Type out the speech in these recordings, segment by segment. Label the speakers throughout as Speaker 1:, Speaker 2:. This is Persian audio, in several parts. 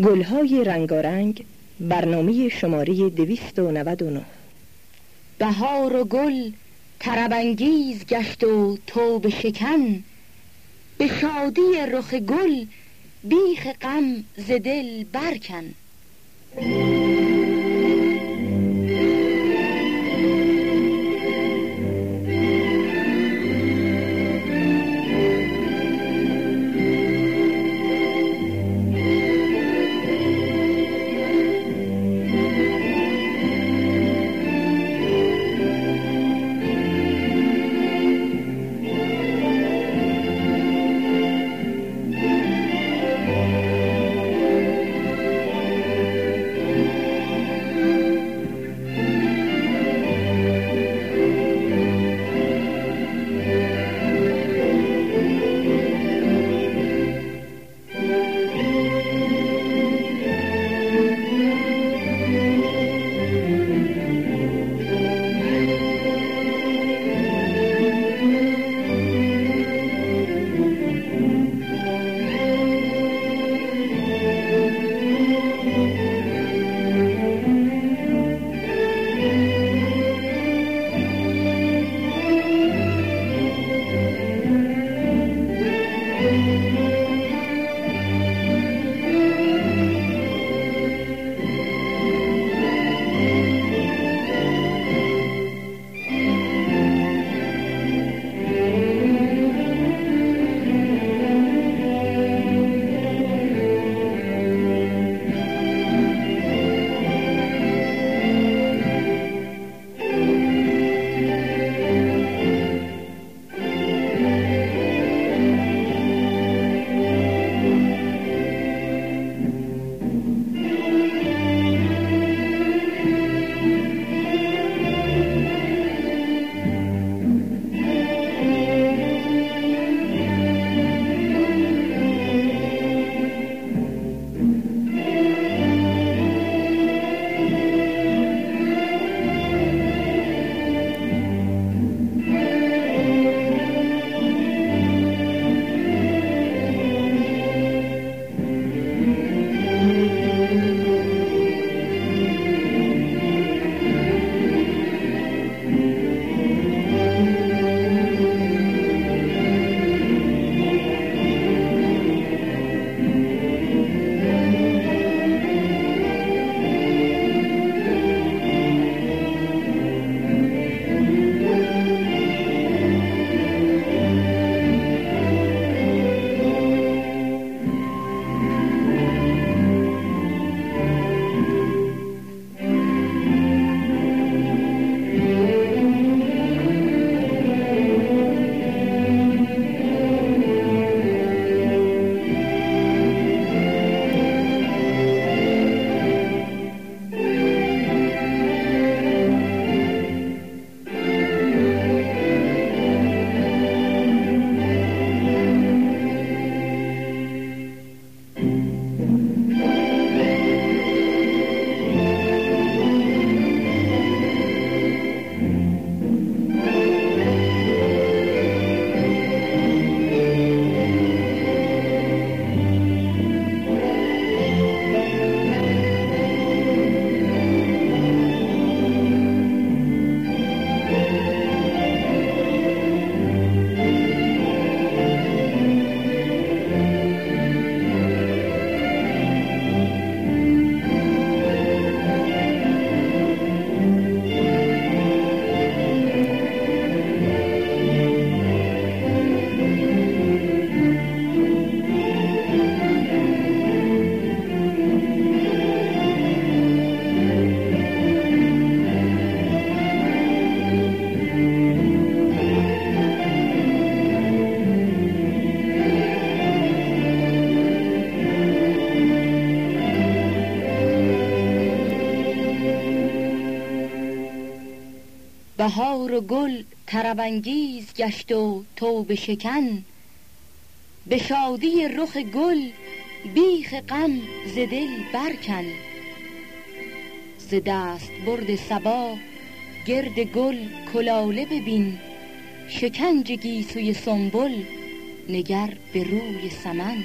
Speaker 1: گلهای رنگارنگ برنامه شماره 299
Speaker 2: بهار و گل تربنگیز گشت و توب شکن. به شادی رخ گل بیخ غم ز دل برکن. بهار و گل تربنگیز گشت و توب شکن. به شادی رخ گل بیخ غم ز دل برکن. ز دست برد صبا گرد گل کلاله ببین. شکنج گیسوی سنبل نگر به روی سمن.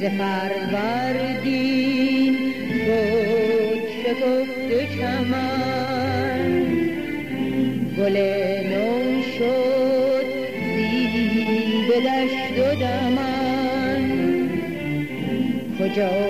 Speaker 2: ز فروردین بود شکفت چمن گل نو شد زیب دشت و دمن کجا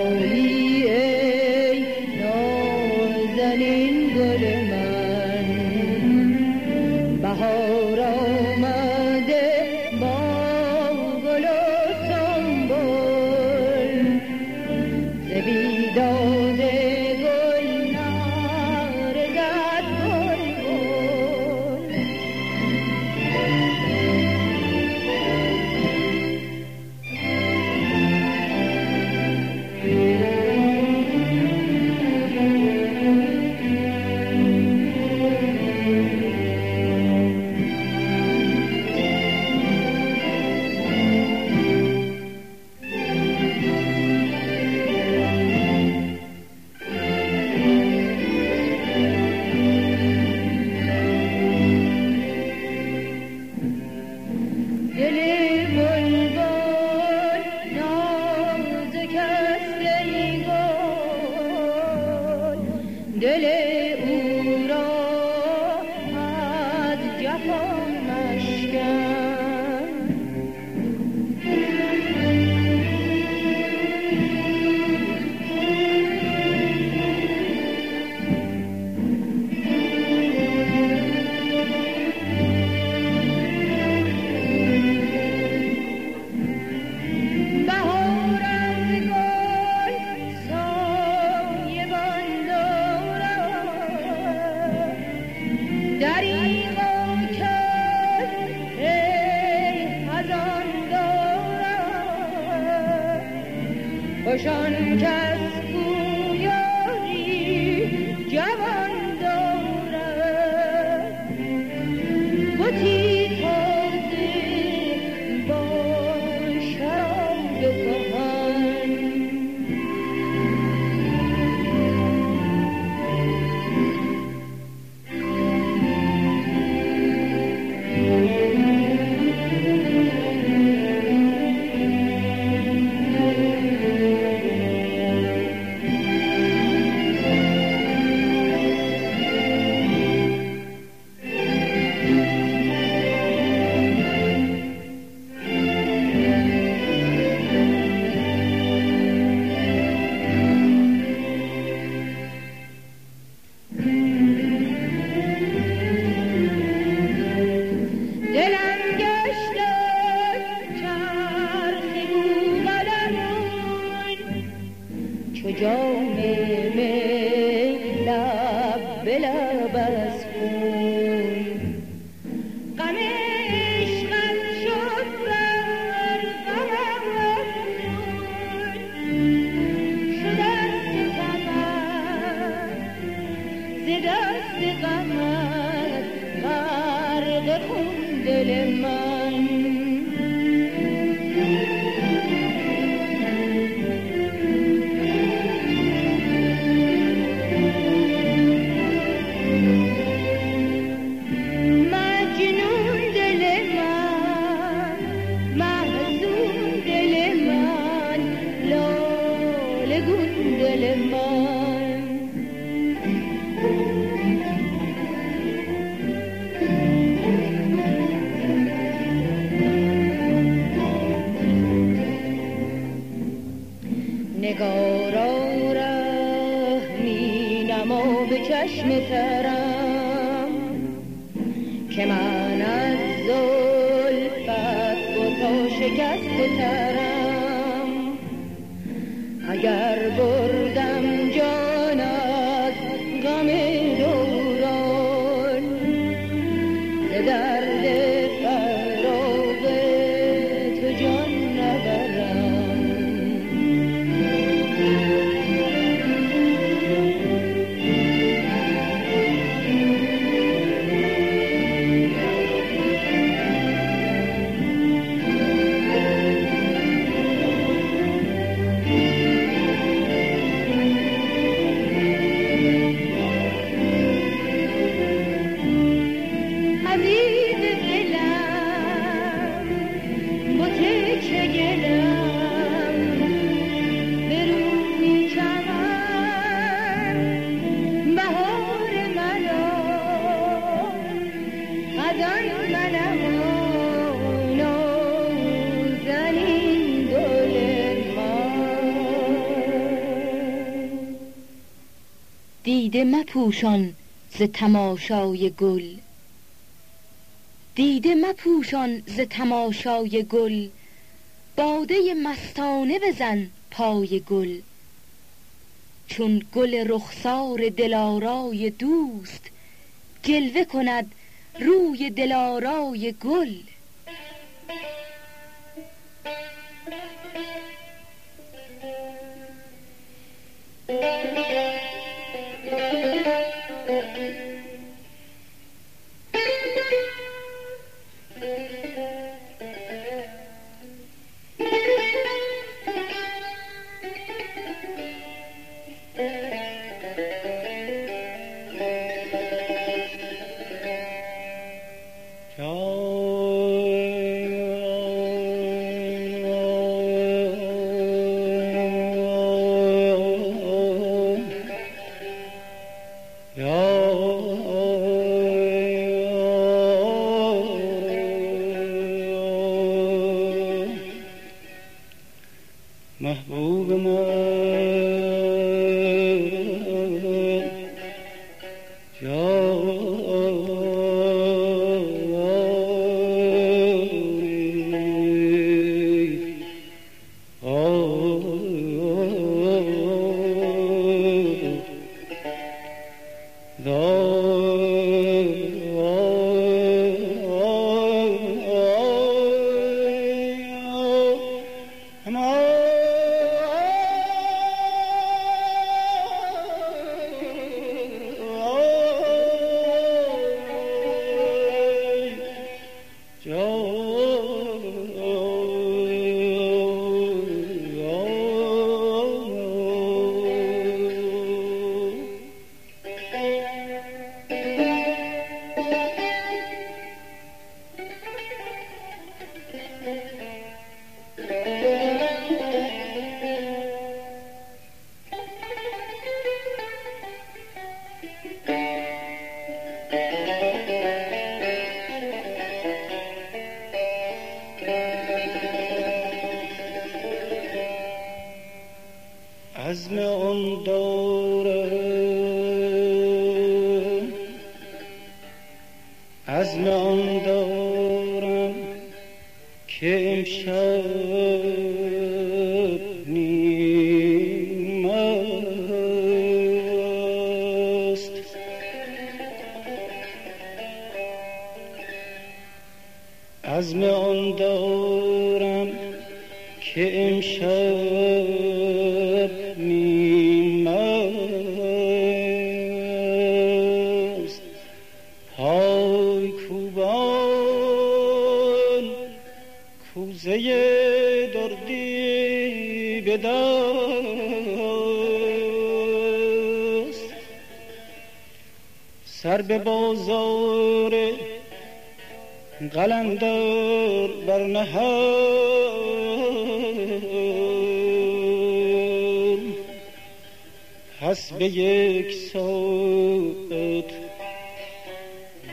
Speaker 3: دیده مپوشان ز تماشای گل. دیده مپوشان ز تماشای گل باده مستانه بزن پای گل. چون گل رخسار دلارای دوست جلوه کند روی دلارای گل.
Speaker 4: عزم عزم آن دارم که امشب نیم است پای کوبان کوزه دردی به سر به بازار قلندر برنهاد پس به یک ساعت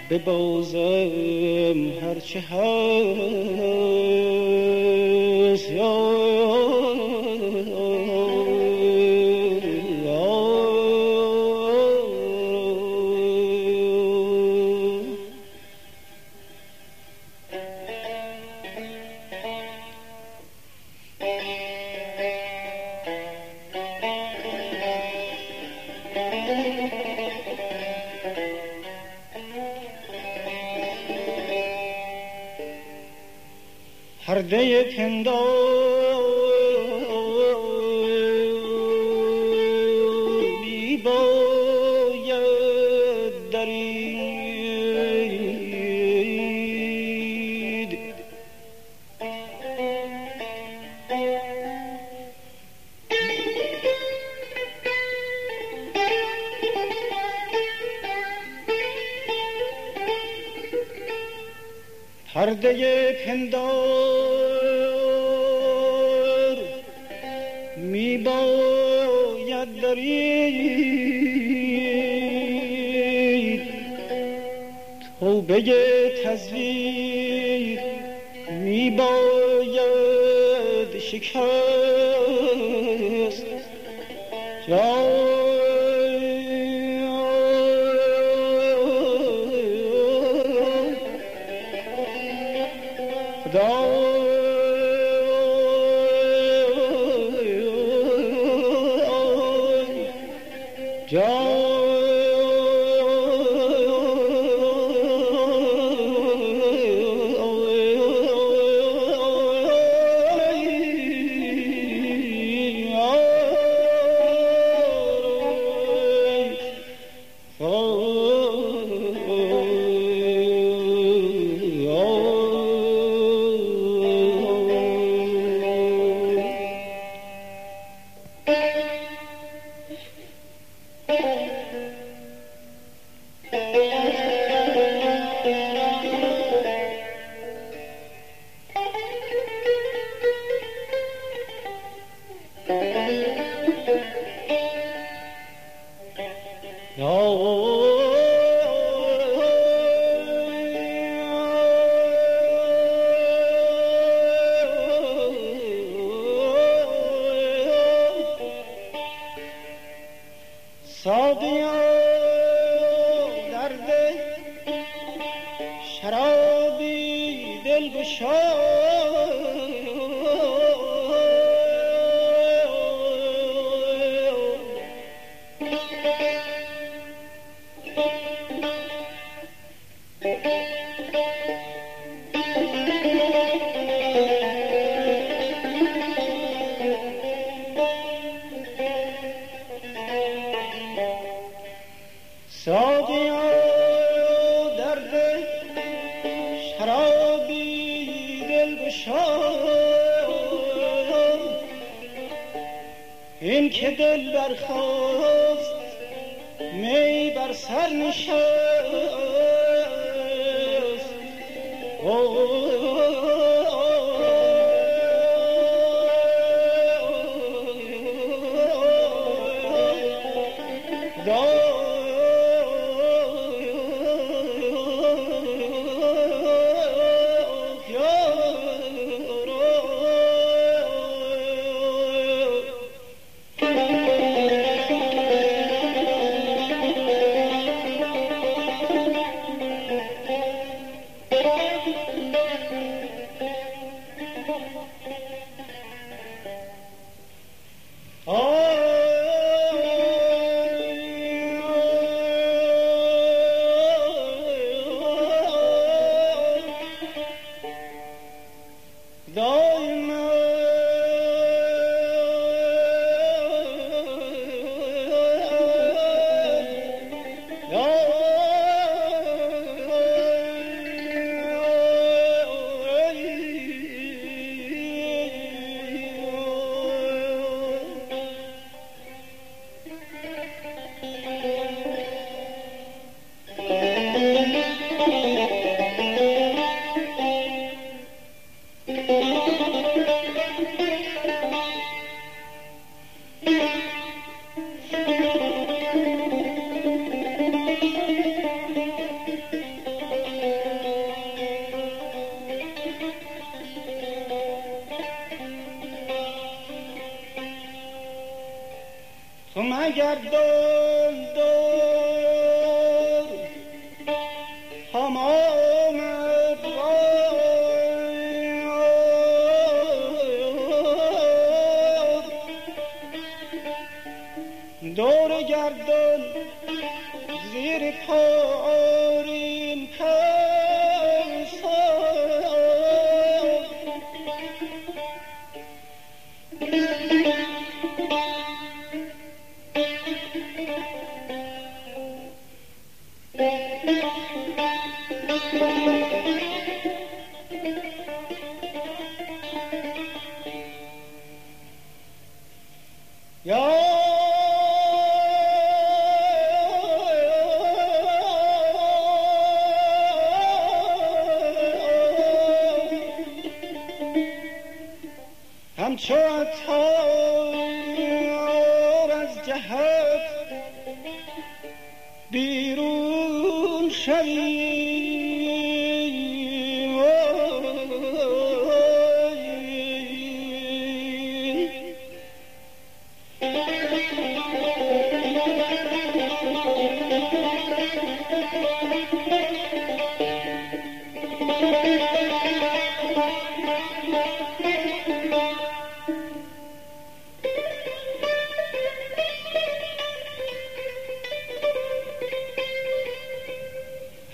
Speaker 4: به بازم هرچه هست. 人也听到 باید درید توبه تزویر می باید شکست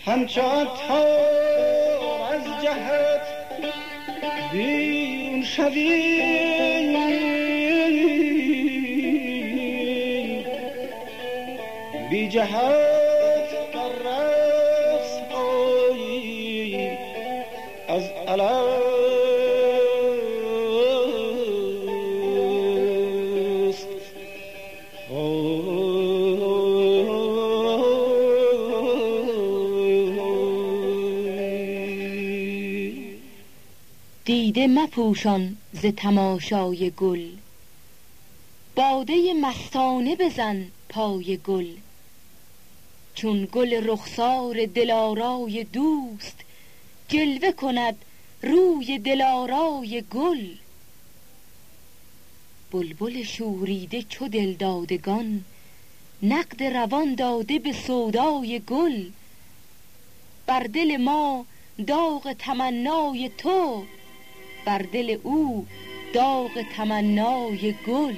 Speaker 4: همچو از جهت بیون شوی. بی جهت
Speaker 2: مپوشان ز تماشای گل. باده مستانه بزن پای گل. چون گل رخسار دلارای دوست جلوه کند روی دلارای گل. بلبل شوریده چو دلدادگان نقد روان داده به سودای گل. بر دل ما داغ تمنای تو بر دل او داغ تمنای گل.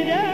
Speaker 5: ز
Speaker 2: دست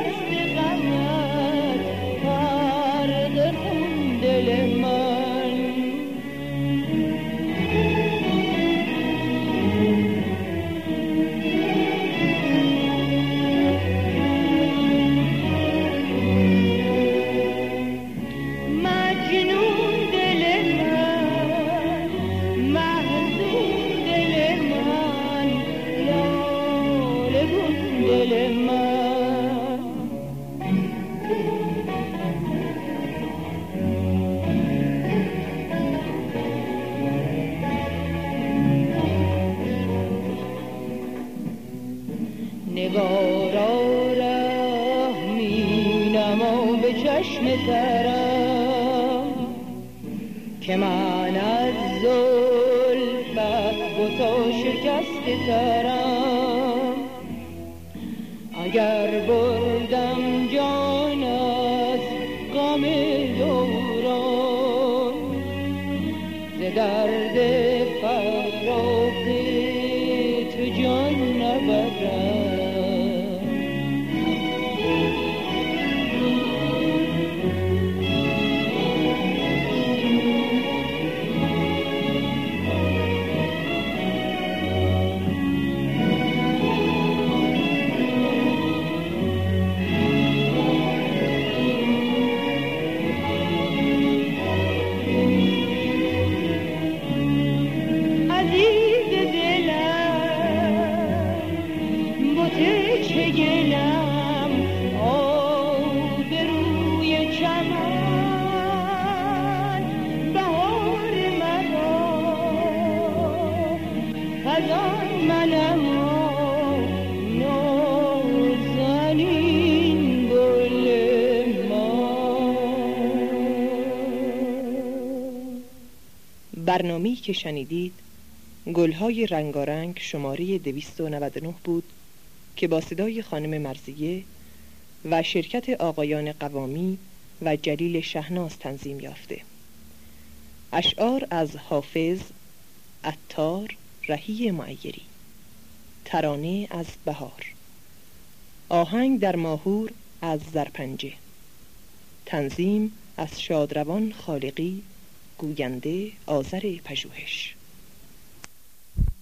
Speaker 2: من از زلفت بتا شکست ترم اگر بردم
Speaker 1: برنامه‌ای که شنیدید گلهای رنگارنگ شماره 299 بود که با صدای خانم مرزیه و شرکت آقایان قوامی و جلیل شهناز تنظیم یافته. اشعار از حافظ عطار رهی معیری. ترانه از بهار. آهنگ در ماهور از زرپنجه. تنظیم از شادروان خالقی گوینده آذر پژوهش.